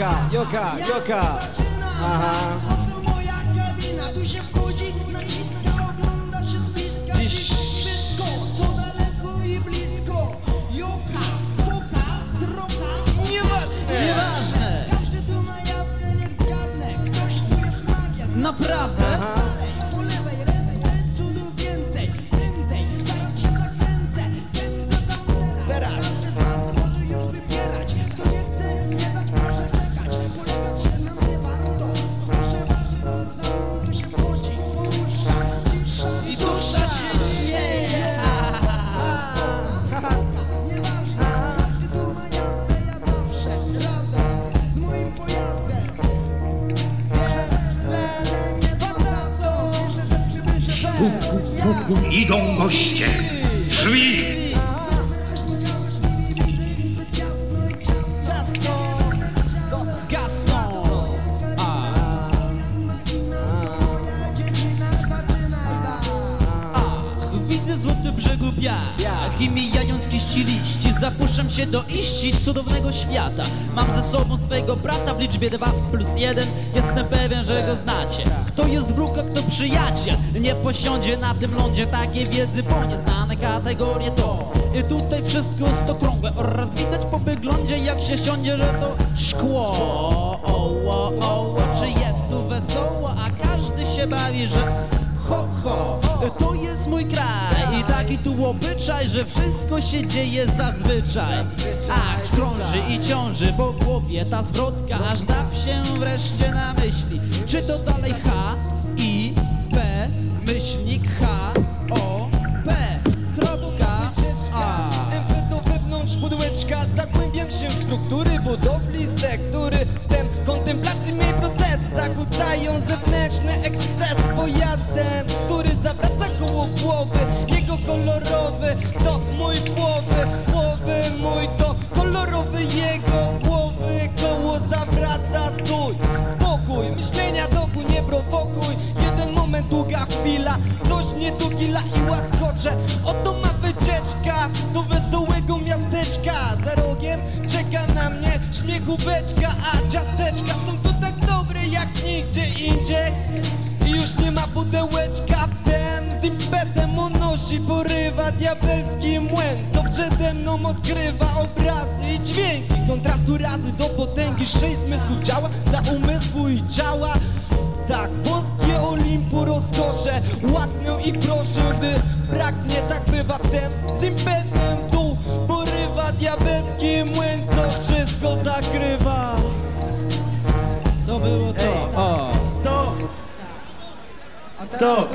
Joka, joka. Aha. Oto moja kabina, tu się wchodzi, naciska, ogląda się z bliska. Dziś- Wszystko, co daleko i blisko. Joka, foka, sroka, Nieważne. Nieważne, Każdy tu ma jawne, niech zgadnę. Ktoś tu jest magiem. naprawdę? Aha. Idą goście. Drzwi. Piach I mijając kiści liści Zapuszczam się do iści cudownego świata. Mam ze sobą swojego brata w liczbie 2 plus 1 Jestem pewien, że go znacie. Kto jest wróg, a kto przyjaciel? Nie posiądzie na tym lądzie takiej wiedzy Bo nieznane kategorie to. I tutaj wszystko jest okrągłe Oraz widać po wyglądzie jak się siądzie, że to szkło. Czy jest tu wesoło, a każdy się bawi, że ho, ho. To jest mój kraj i taki tu obyczaj, że wszystko się dzieje zazwyczaj. Ach, krąży i ciąży po głowie ta zwrotka. Aż da się wreszcie na myśli Czy to dalej H, I, P, myślnik H, O, P, kropka, A. To wewnątrz pudełeczka Zagłębiam się w struktury budowli z tektury. Wtem kontemplacji mej proces Zakłócają zewnętrzny eksces. Pojazdem, który zawraca koło głowy kolorowy to mój głowy Głowy mój to kolorowy jego głowy. Koło zawraca, stój, spokój Myślenia doku nie prowokuj. Jeden moment, długa chwila Coś mnie tu gila i łaskocze. Oto ma wycieczka do wesołego miasteczka. Za rogiem czeka na mnie śmiechóweczka A ciasteczka. Są tu tak dobre jak nigdzie indziej. I już nie ma pudełeczka Porywa diabelski młyn Co przede mną odkrywa obrazy i dźwięki. Kontrastu razy do potęgi Sześć zmysłów działa dla umysłu i ciała tak, boskie Olimpu rozkosze Ładnią i proszę, gdy braknie Tak bywa wtem z impetem tu Porywa diabelski młyn Co wszystko zakrywa. To było to, o Stop! Stop!